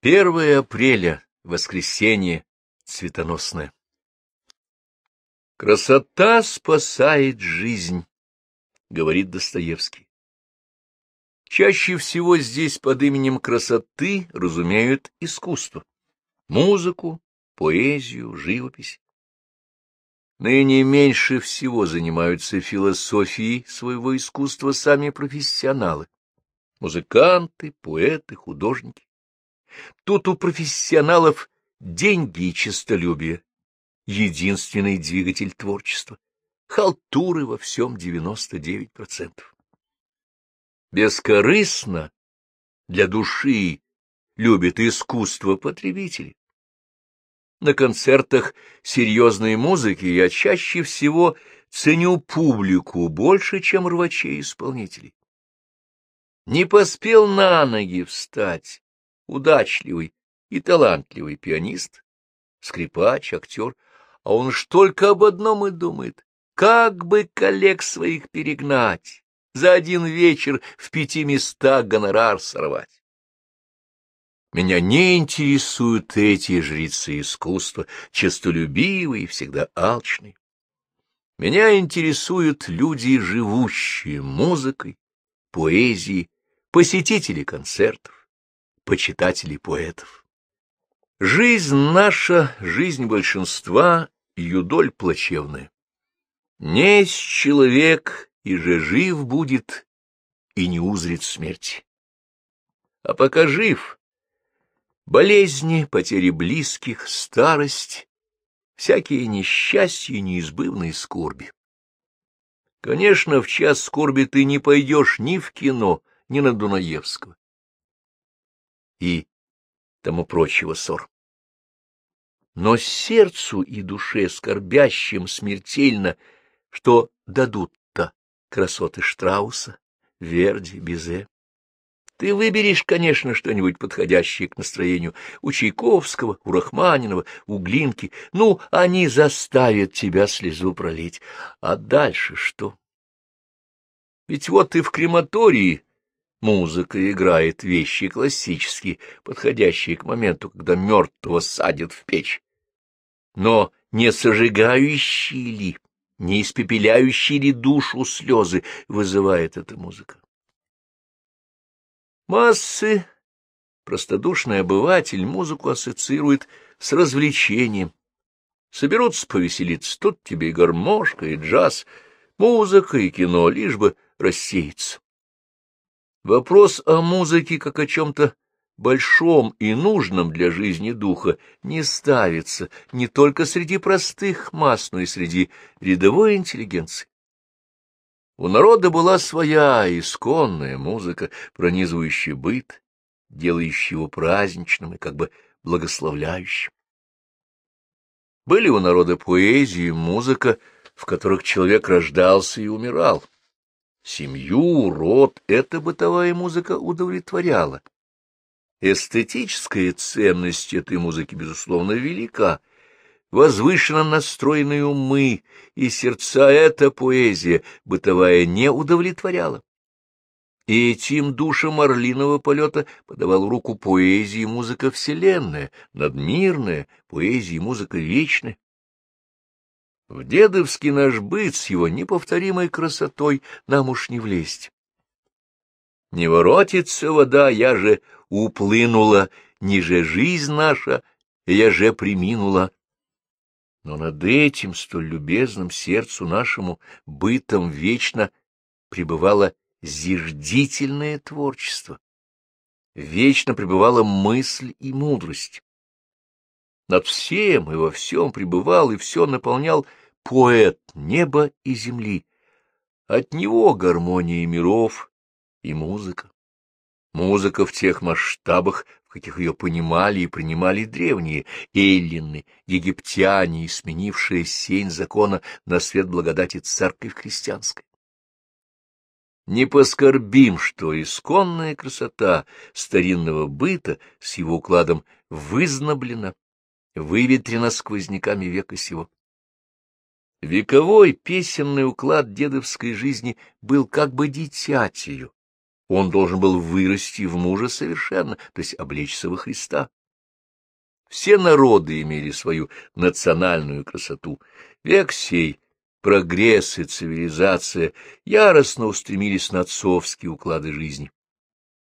Первое апреля, воскресенье, цветоносное. Красота спасает жизнь, говорит Достоевский. Чаще всего здесь под именем красоты разумеют искусство, музыку, поэзию, живопись. Ныне меньше всего занимаются философией своего искусства сами профессионалы, музыканты, поэты, художники. Тут у профессионалов деньги и честолюбие — единственный двигатель творчества. Халтуры во всем 99%. Бескорыстно для души любит искусство потребители. На концертах серьезной музыки я чаще всего ценю публику больше, чем рвачей-исполнителей. Не поспел на ноги встать, удачливый и талантливый пианист, скрипач, актер, а он ж только об одном и думает, как бы коллег своих перегнать, за один вечер в пяти местах гонорар сорвать. Меня не интересуют эти жрецы искусства, честолюбивые и всегда алчные. Меня интересуют люди, живущие музыкой, поэзией, посетители концертов почитателей поэтов. Жизнь наша, жизнь большинства, юдоль плачевная. Несть человек, и же жив будет, и не узрит смерти. А пока жив, болезни, потери близких, старость, всякие несчастья и неизбывные скорби. Конечно, в час скорби ты не пойдешь ни в кино, ни на Дунаевского и тому прочего ссор. Но сердцу и душе скорбящим смертельно, что дадут-то красоты Штрауса, Верди, Бизе. Ты выберешь, конечно, что-нибудь подходящее к настроению у Чайковского, у Рахманинова, у Глинки. Ну, они заставят тебя слезу пролить. А дальше что? Ведь вот ты в крематории Музыка играет вещи классические, подходящие к моменту, когда мертвого садят в печь. Но не сожигающие ли, не испепеляющие ли душу слезы вызывает эта музыка? Массы, простодушный обыватель, музыку ассоциирует с развлечением. Соберутся повеселиться, тут тебе и гармошка, и джаз, музыка, и кино, лишь бы рассеяться. Вопрос о музыке как о чем-то большом и нужном для жизни духа не ставится не только среди простых масс, но и среди рядовой интеллигенции. У народа была своя исконная музыка, пронизывающая быт, делающая его праздничным и как бы благословляющим. Были у народа поэзия и музыка, в которых человек рождался и умирал. Семью, род эта бытовая музыка удовлетворяла. Эстетическая ценность этой музыки, безусловно, велика. Возвышенно настроенные умы и сердца эта поэзия бытовая не удовлетворяла. И этим душам орлиного полета подавал руку поэзии и музыка вселенная, надмирная, поэзия и музыка вечная. В дедовский наш быт с его неповторимой красотой нам уж не влезть. Не воротится вода, я же уплынула, ниже жизнь наша, я же приминула. Но над этим столь любезным сердцу нашему бытом вечно пребывало зиждительное творчество, вечно пребывала мысль и мудрость. Над всем и во всем пребывал и все наполнял поэт неба и земли. От него гармония миров и музыка. Музыка в тех масштабах, в каких ее понимали и принимали древние эллины, египтяне, сменившие сень закона на свет благодати церковь христианской. Не поскорбим, что исконная красота старинного быта с его укладом вызноблена, выветрена сквозняками века сего. Вековой песенный уклад дедовской жизни был как бы дитятью, Он должен был вырасти в мужа совершенно, то есть облечься во Христа. Все народы имели свою национальную красоту. Век сей, прогресс и цивилизация яростно устремились на отцовские уклады жизни.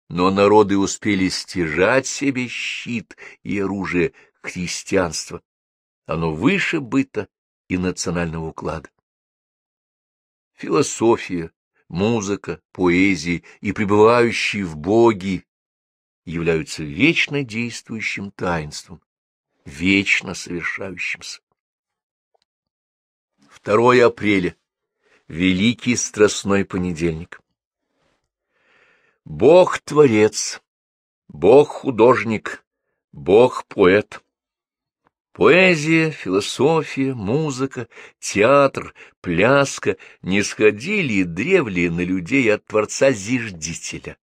Но народы успели стяжать себе щит и оружие христианства. Оно выше быта и национального уклада. Философия, музыка, поэзия и пребывающие в Боге являются вечно действующим таинством, вечно совершающимся. 2 апреля. Великий страстной понедельник. Бог-творец, Бог-художник, Бог-поэт. Поэзия, философия, музыка, театр, пляска не сходили древли на людей от Творца-зиждителя,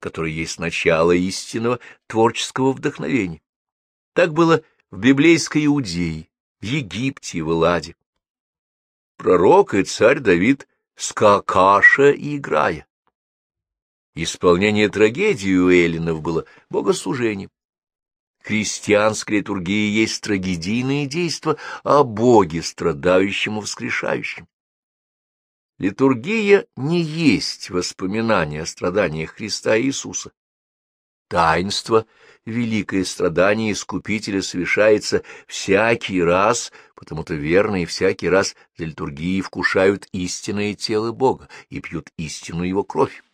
который есть начало истинного творческого вдохновения. Так было в библейской Иудее, в Египте, в Эладе. Пророк и царь Давид скакаша и играя. Исполнение трагедии у эллинов было богослужением. Христианская литургия есть трагедийное действо о Боге, страдающем и воскрешающем. Литургия не есть воспоминание о страданиях Христа Иисуса. Таинство, великое страдание Искупителя совершается всякий раз, потому-то верные всякий раз за литургией вкушают истинное тело Бога и пьют истинную Его кровь.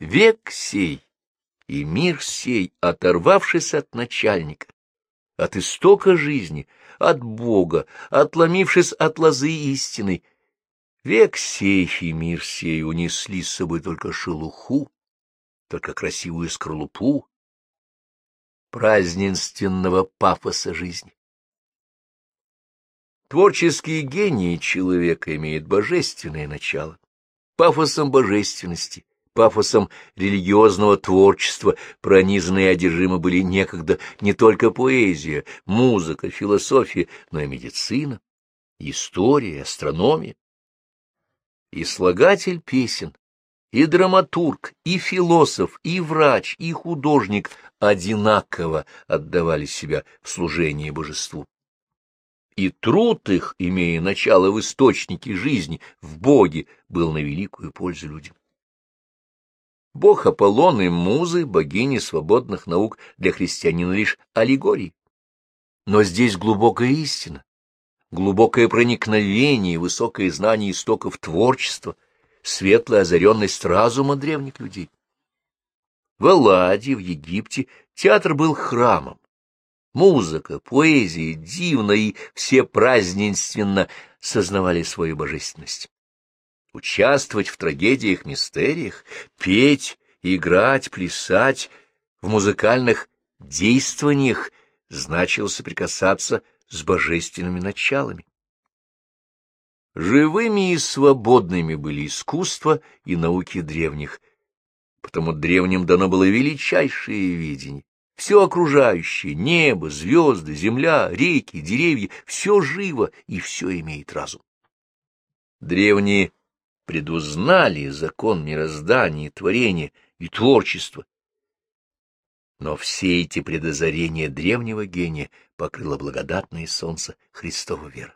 Век сей и мир сей, оторвавшись от начальника, от истока жизни, от Бога, отломившись от лозы истины, век сей и мир сей унесли с собой только шелуху, только красивую скорлупу празднественного пафоса жизни. Творческий гений человека имеет божественное начало. Пафосом божественности пафосом религиозного творчества пронизаны и одержимы были некогда не только поэзия, музыка, философия, но и медицина, история, астрономия. И слагатель песен, и драматург, и философ, и врач, и художник одинаково отдавали себя в служение божеству. И труд их, имея начало в источнике жизни, в Боге, был на великую пользу людям. Бог Аполлон и музы, богини свободных наук для христианина лишь аллегории. Но здесь глубокая истина, глубокое проникновение, высокое знание истоков творчества, светлая озаренность разума древних людей. В Элладе, в Египте театр был храмом. Музыка, поэзия, дивно и все празднественно сознавали свою божественность участвовать в трагедиях-мистериях, петь, играть, плясать, в музыкальных действованиях значило соприкасаться с божественными началами. Живыми и свободными были искусства и науки древних, потому древним дано было величайшее видение. Все окружающее, небо, звезды, земля, реки, деревья — все живо и все имеет разум. Древние предузнали закон мироздания, творения и творчества. Но все эти предозарения древнего гения покрыло благодатное солнце Христова вера.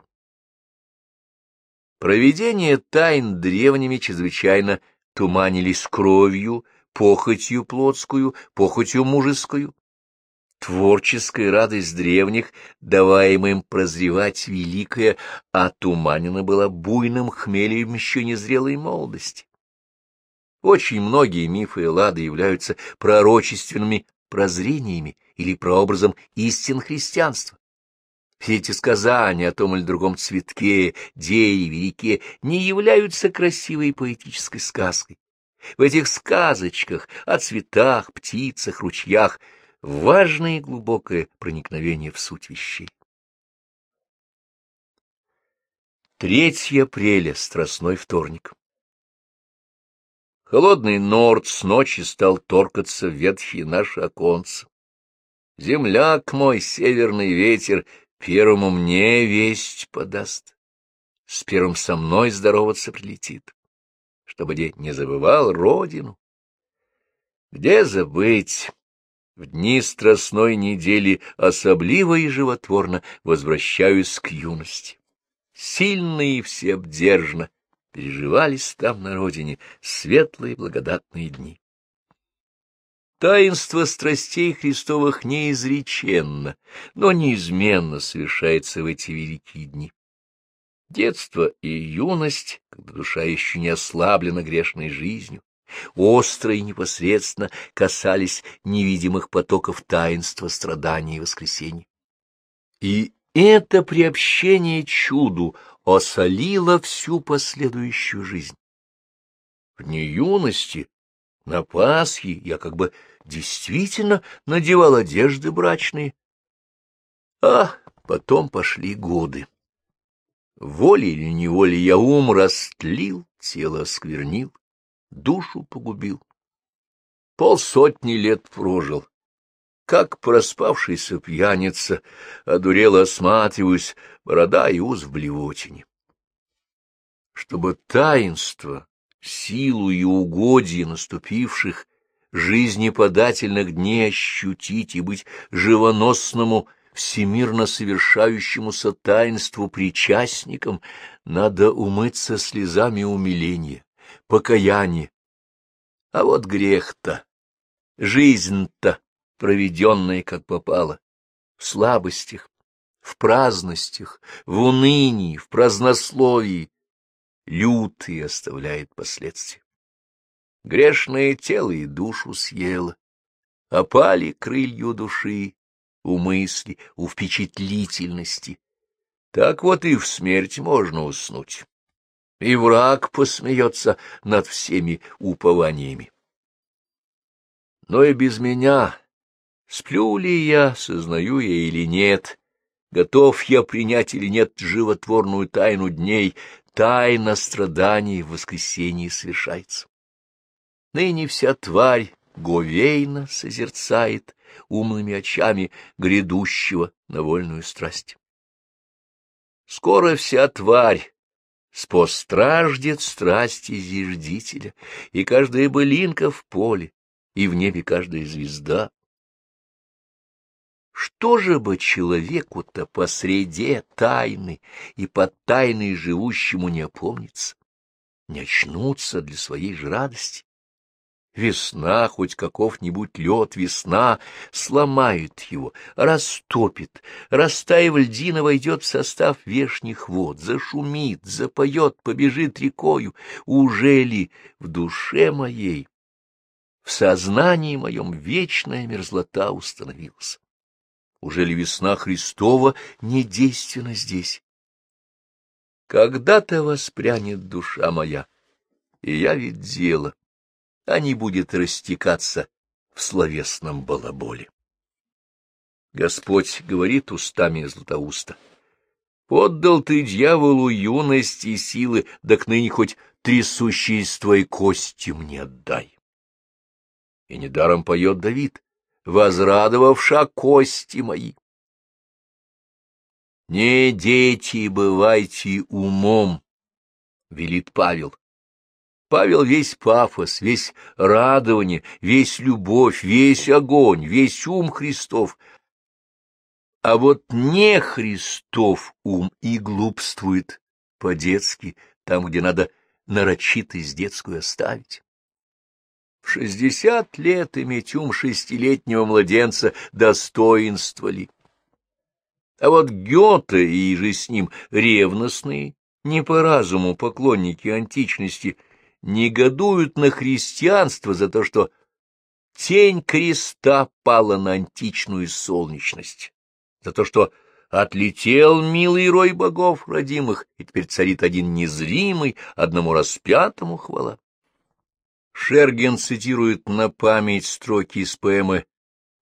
Проведение тайн древними чрезвычайно туманились кровью, похотью плотскую, похотью мужескую. Творческая радость древних, даваемая им прозревать великое, отуманена была буйным хмелем еще незрелой молодости. Очень многие мифы Эллады являются пророчественными прозрениями или прообразом истин христианства. Все эти сказания о том или другом цветке, дереве, реке не являются красивой поэтической сказкой. В этих сказочках о цветах, птицах, ручьях важное и глубокое проникновение в суть вещей. 3 апреля, Страстной вторник. Холодный норд с ночи стал торкаться в ветхие наши оконца. Земляк мой, северный ветер, первому мне весть подаст. С первым со мной здороваться прилетит чтобы где не забывал родину. Где забыть? В дни страстной недели особливо и животворно возвращаюсь к юности. Сильно и всеобдержно переживались там на родине светлые благодатные дни. Таинство страстей Христовых неизреченно, но неизменно совершается в эти великие дни. Детство и юность, когда душа еще не ослаблена грешной жизнью, остро и непосредственно касались невидимых потоков таинства страданий и воскресений. И это приобщение чуду осолило всю последующую жизнь. В дни юности на Пасхе я как бы действительно надевал одежды брачные. А потом пошли годы. Волей или неволей я ум растлил, тело осквернил, душу погубил. Полсотни лет прожил. Как проспавшийся пьяница, одурело осматриваюсь, борода и уз в блевотине. Чтобы таинство силу и угодье наступивших жизнеподательных дней ощутить и быть живоносному, всемирно совершающемуся таинству причастником, надо умыться слезами умиления, покаяния. А вот грех-то, жизнь-то, проведенная как попало, в слабостях, в праздностях, в унынии, в празднословии, лютый оставляет последствия. Грешное тело и душу съело, опали крылью души, у мысли, у впечатлительности. Так вот и в смерть можно уснуть. И враг посмеется над всеми упованиями. Но и без меня, сплю ли я, сознаю я или нет, готов я принять или нет животворную тайну дней, тайна страданий в воскресении совершается. Ныне вся тварь говейно созерцает умными очами грядущего на вольную страсть. Скоро вся тварь спостраждет страсти зиждителя, и каждая былинка в поле, и в небе каждая звезда. Что же бы человеку-то по среде тайны и под тайной живущему не опомниться, не очнуться для своей же радости? Весна, хоть каков-нибудь лед, весна сломает его, растопит, растаив льдина войдет в состав вешних вод, зашумит, запоет, побежит рекою. Уже ли в душе моей, в сознании моем вечная мерзлота установилась? Уже ли весна Христова не действенна здесь? Когда-то воспрянет душа моя, и я ведь дело, а не будет растекаться в словесном балаболе. Господь говорит устами Златоуста. Отдал ты дьяволу юность и силы, да к ныне хоть трясущие из твоей кости мне отдай. И недаром поет Давид возрадовавша кости мои. Не дети бывайте умом, — велит Павел. Павел весь пафос, весь радование, весь любовь, весь огонь, весь ум Христов. А вот не Христов ум и глупствует по-детски, там, где надо нарочитость детскую оставить. В шестьдесят лет иметь ум шестилетнего младенца достоинство ли? А вот Гёте и же с ним ревностные, не по разуму поклонники античности, негодуют на христианство за то, что тень креста пала на античную солнечность, за то, что отлетел милый рой богов родимых, и теперь царит один незримый, одному распятому хвала. Шерген цитирует на память строки из поэмы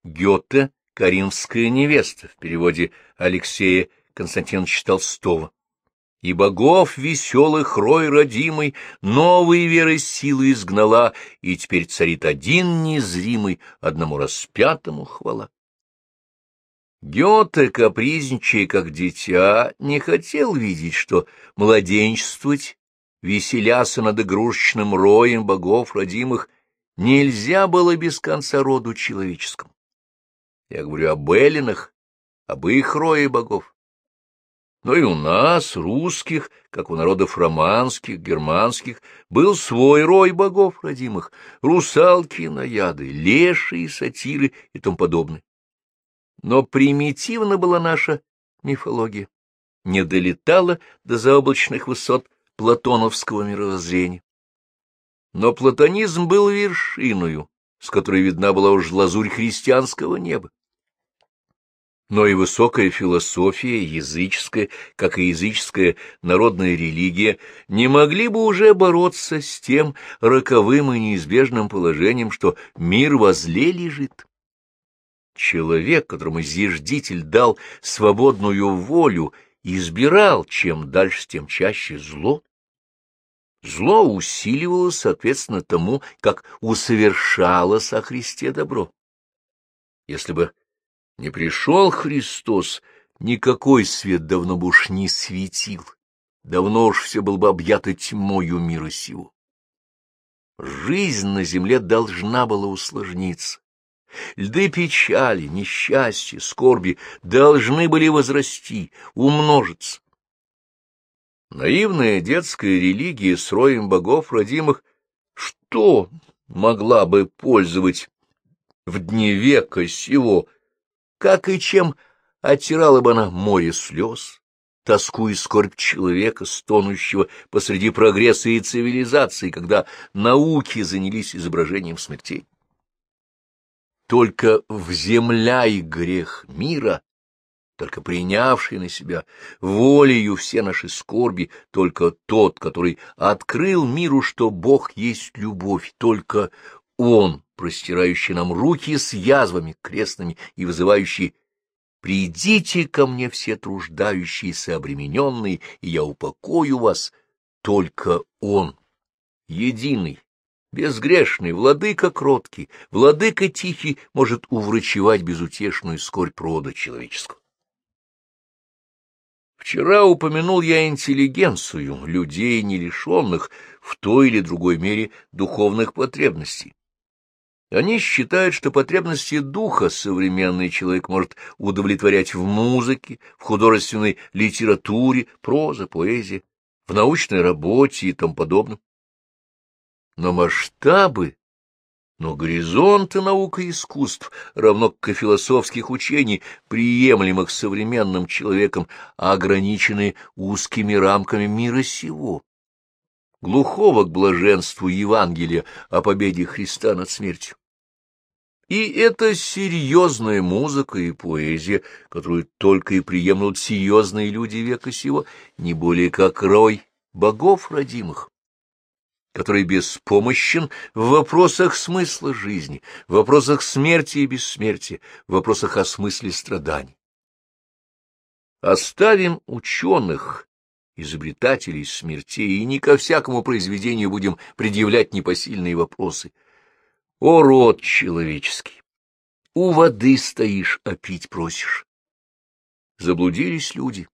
Гёте «Каримская невеста» в переводе Алексея Константиновича Толстого. И богов веселых рой родимый новые веры силы изгнала, и теперь царит один незримый, одному распятому хвала. Гёте, капризничая как дитя, не хотел видеть, что младенчествовать веселяся над игрушечным роем богов родимых, нельзя было без конца роду человеческому. Я говорю об эллинах, об их рое богов. Но и у нас, русских, как у народов романских, германских, был свой рой богов родимых, русалки, наяды, леши сатиры и тому подобное. Но примитивна была наша мифология, не долетала до заоблачных высот платоновского мировоззрения. Но платонизм был вершиною, с которой видна была уж лазурь христианского неба но и высокая философия, языческая, как и языческая народная религия, не могли бы уже бороться с тем роковым и неизбежным положением, что мир возле лежит. Человек, которому зиждитель дал свободную волю, избирал, чем дальше, тем чаще зло. Зло усиливалось, соответственно, тому, как усовершалось о Христе добро. Если бы не пришел Христос, никакой свет давно бы уж не светил, давно уж все было бы объято тьмою мира сего. Жизнь на земле должна была усложниться. Льды печали, несчастья, скорби должны были возрасти, умножиться. Наивная детская религия с роем богов родимых что могла бы пользовать в дне века сего как и чем оттирала бы она море слез, тоску и скорбь человека, стонущего посреди прогресса и цивилизации, когда науки занялись изображением смертей. Только в земля и грех мира, только принявший на себя волею все наши скорби, только тот, который открыл миру, что Бог есть любовь, только Он простирающий нам руки с язвами крестными и вызывающий «Придите ко мне все труждающиеся, обремененные, и я упокою вас». Только Он, единый, безгрешный, владыка кроткий, владыка тихий, может уврачевать безутешную скорбь рода человеческого. Вчера упомянул я интеллигенцию, людей, не лишенных в той или другой мере духовных потребностей. Они считают, что потребности духа современный человек может удовлетворять в музыке, в художественной литературе, прозе, поэзии, в научной работе и тому подобном. Но масштабы, но горизонты наук и искусств, равно как и философских учений, приемлемых современным человеком, ограничены узкими рамками мира сего глухого к блаженству Евангелия о победе Христа над смертью. И это серьезная музыка и поэзия, которую только и приемлют серьезные люди века сего, не более как рой богов родимых, который беспомощен в вопросах смысла жизни, в вопросах смерти и бессмертия, в вопросах о смысле страданий. Оставим ученых, изобретателей смертей, и не ко всякому произведению будем предъявлять непосильные вопросы — о, род человеческий! У воды стоишь, а пить просишь. Заблудились люди,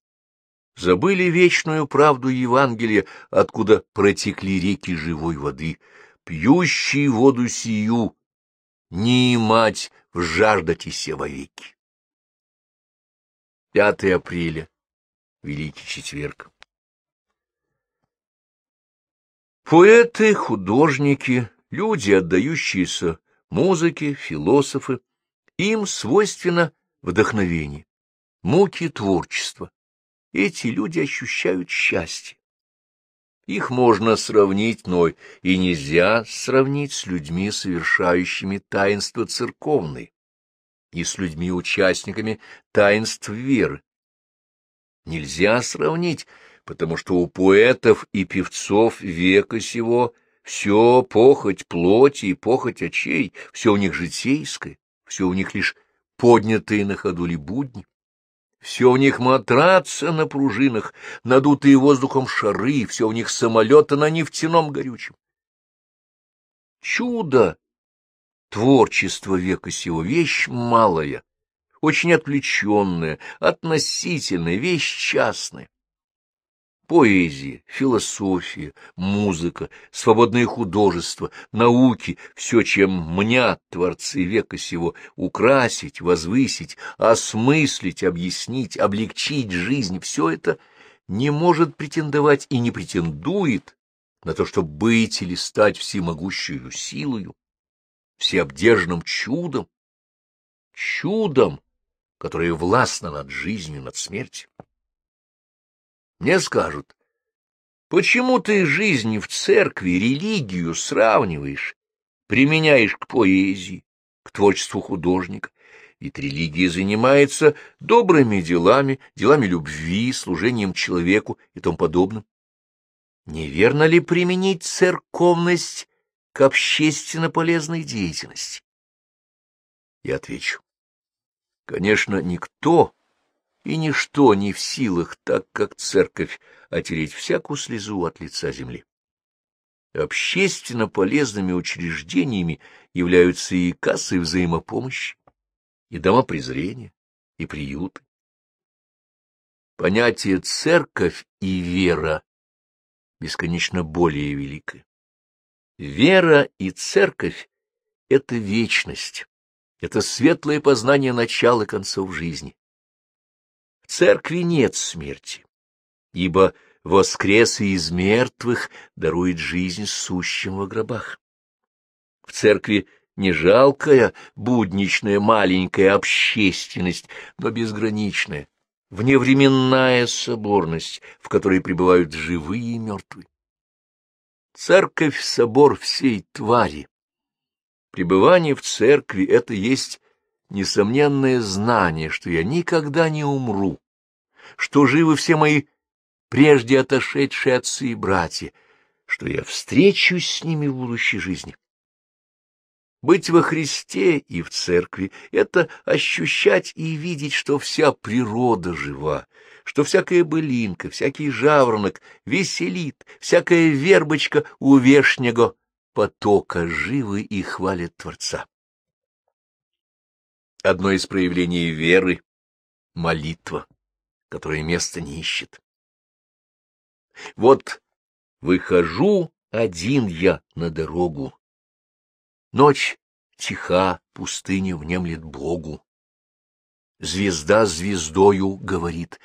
забыли вечную правду Евангелия, откуда протекли реки живой воды, пьющие воду сию, не мать в жаждатися вовеки. 5 апреля, Великий Четверг. Поэты, художники, Люди, отдающиеся музыке, философы, им свойственно вдохновение, муки творчества. Эти люди ощущают счастье. Их можно сравнить, но и нельзя сравнить с людьми, совершающими таинства церковные, и с людьми-участниками таинств веры. Нельзя сравнить, потому что у поэтов и певцов века сего все похоть плоти и похоть очей, все у них житейское, все у них лишь поднятые на ходули будни. Все у них матрацы на пружинах, надутые воздухом шары, все у них самолеты на нефтяном горючем. Чудо! Творчество века сего — вещь малая, очень отвлеченная, относительная, вещь частная. Поэзия, философия, музыка, свободное художество, науки — все, чем мнят творцы века сего, украсить, возвысить, осмыслить, объяснить, облегчить жизнь — все это не может претендовать и не претендует на то, чтобы быть или стать всемогущую силою, всеобдержным чудом, чудом, которое властно над жизнью, над смертью. Мне скажут, почему ты жизнь в церкви, религию сравниваешь, применяешь к поэзии, к творчеству художника, ведь религия занимается добрыми делами, делами любви, служением человеку и тому подобным. Неверно ли применить церковность к общественно полезной деятельности? Я отвечу. Конечно, никто и ничто не в силах, так как церковь, отереть всякую слезу от лица земли. Общественно полезными учреждениями являются и кассы взаимопомощи, и дома презрения, и приюты. Понятие «церковь» и «вера» бесконечно более великое. Вера и церковь — это вечность, это светлое познание начала и концов жизни церкви нет смерти, ибо воскрес из мертвых дарует жизнь сущим во гробах. В церкви не жалкая, будничная, маленькая общественность, но безграничная, вневременная соборность, в которой пребывают живые и мертвые. Церковь — собор всей твари. Пребывание в церкви — это есть несомненное знание, что я никогда не умру, что живы все мои прежде отошедшие отцы и братья, что я встречусь с ними в будущей жизни. Быть во Христе и в церкви — это ощущать и видеть, что вся природа жива, что всякая былинка, всякий жаворонок веселит, всякая вербочка у вешнего потока живы и хвалят Творца. Одно из проявлений веры — молитва, которая места не ищет. Вот выхожу один я на дорогу. Ночь тиха, пустыня внемлет Богу. Звезда звездою говорит.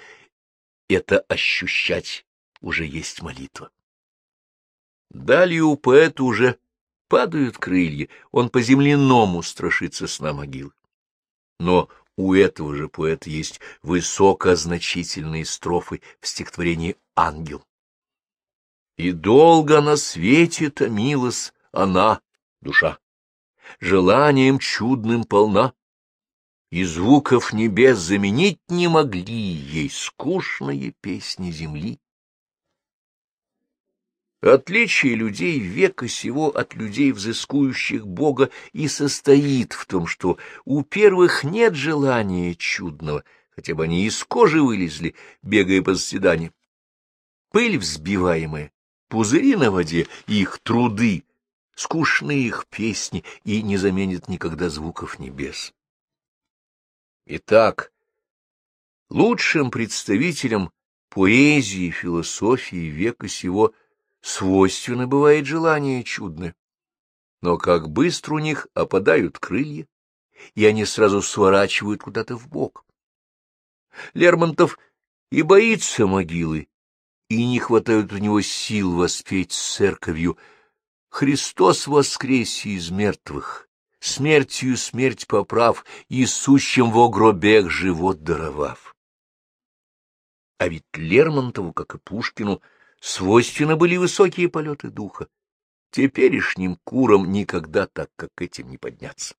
Это ощущать уже есть молитва. Далее у поэта уже падают крылья, он по-земляному страшится сна могилы. Но у этого же поэта есть высокозначительные строфы в стихотворении «Ангел». И долго на свете томилась она, душа, желанием чудным полна, и звуков небес заменить не могли ей скучные песни земли. Отличие людей века сего от людей, взыскующих Бога, и состоит в том, что у первых нет желания чудного, хотя бы они из кожи вылезли, бегая по заседанию. Пыль взбиваемая, пузыри на воде, их труды, скучные их песни, и не заменят никогда звуков небес. Итак, лучшим представителем поэзии, философии века сего — свойственно бывает желание чудное. Но как быстро у них опадают крылья, и они сразу сворачивают куда-то в бок. Лермонтов и боится могилы, и не хватает у него сил воспеть с церковью «Христос воскресе из мертвых, смертью смерть поправ, и сущим во гробех живот даровав». А ведь Лермонтову, как и Пушкину, — свойственны были высокие полеты духа. Теперешним курам никогда так, как этим, не подняться.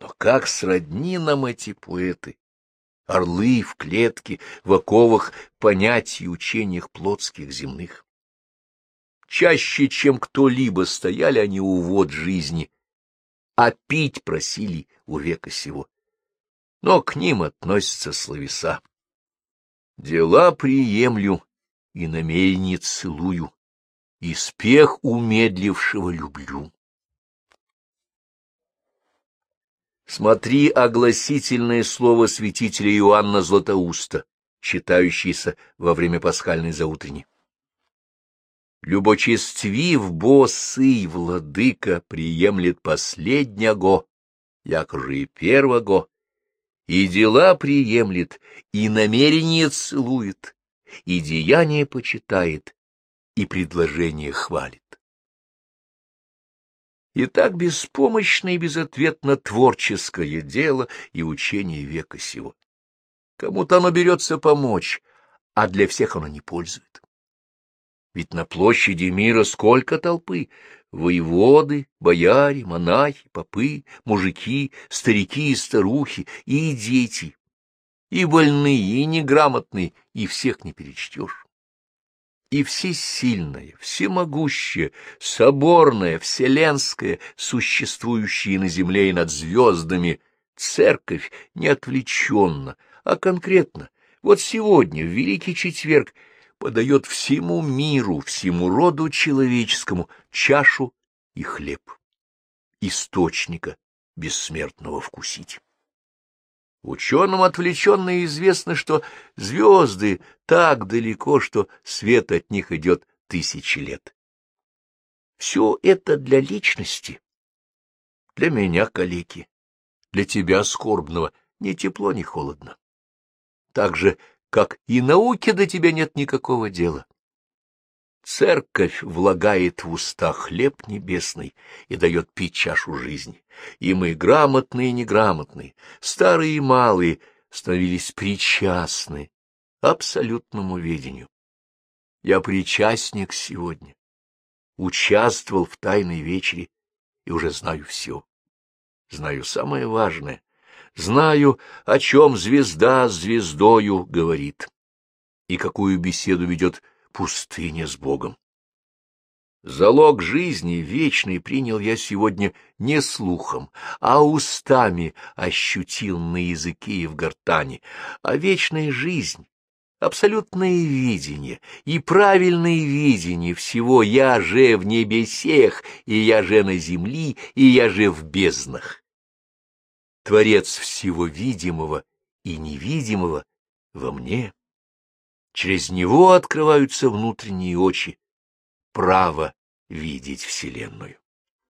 Но как сродни нам эти поэты, орлы в клетке, в оковах понятий и учениях плотских земных. Чаще, чем кто-либо, стояли они у вод жизни, а пить просили у века сего. Но к ним относятся словеса. Дела приемлю, и намерение целую, и спех умедлившего люблю. Смотри огласительное слово святителя Иоанна Златоуста, читающиеся во время пасхальной заутренней. Любочествив босый владыка приемлет последнего, якоже и первого, и дела приемлет, и намерение целует, и деяние почитает, и предложение хвалит. И так беспомощно и безответно творческое дело и учение века сего. Кому-то оно берется помочь, а для всех оно не пользует. Ведь на площади мира сколько толпы! Воеводы, бояре, монахи, попы, мужики, старики и старухи, и дети, и больные, и неграмотные, и всех не перечтешь. И всесильное, всемогущее, соборное, вселенское, существующее на земле и над звездами, церковь не отвлеченно, а конкретно, вот сегодня, в Великий Четверг, подает всему миру, всему роду человеческому чашу и хлеб, источника бессмертного вкусить. Ученым отвлеченно известно, что звезды так далеко, что свет от них идет тысячи лет. Все это для личности, для меня, калеки, для тебя, скорбного, ни тепло, ни холодно. Так же, как и науке до тебя нет никакого дела. Церковь влагает в уста хлеб небесный и дает пить чашу жизни. И мы, грамотные и неграмотные, старые и малые, становились причастны абсолютному ведению. Я причастник сегодня, участвовал в тайной вечере и уже знаю все. Знаю самое важное, Знаю, о чем звезда звездою говорит и какую беседу ведет пустыня с Богом. Залог жизни вечный принял я сегодня не слухом, а устами ощутил на языке и в гортани, а вечная жизнь, абсолютное видение и правильное видение всего «я же в небесех», и «я же на земли», и «я же в безднах». Творец всего видимого и невидимого во мне. Через него открываются внутренние очи, право видеть Вселенную.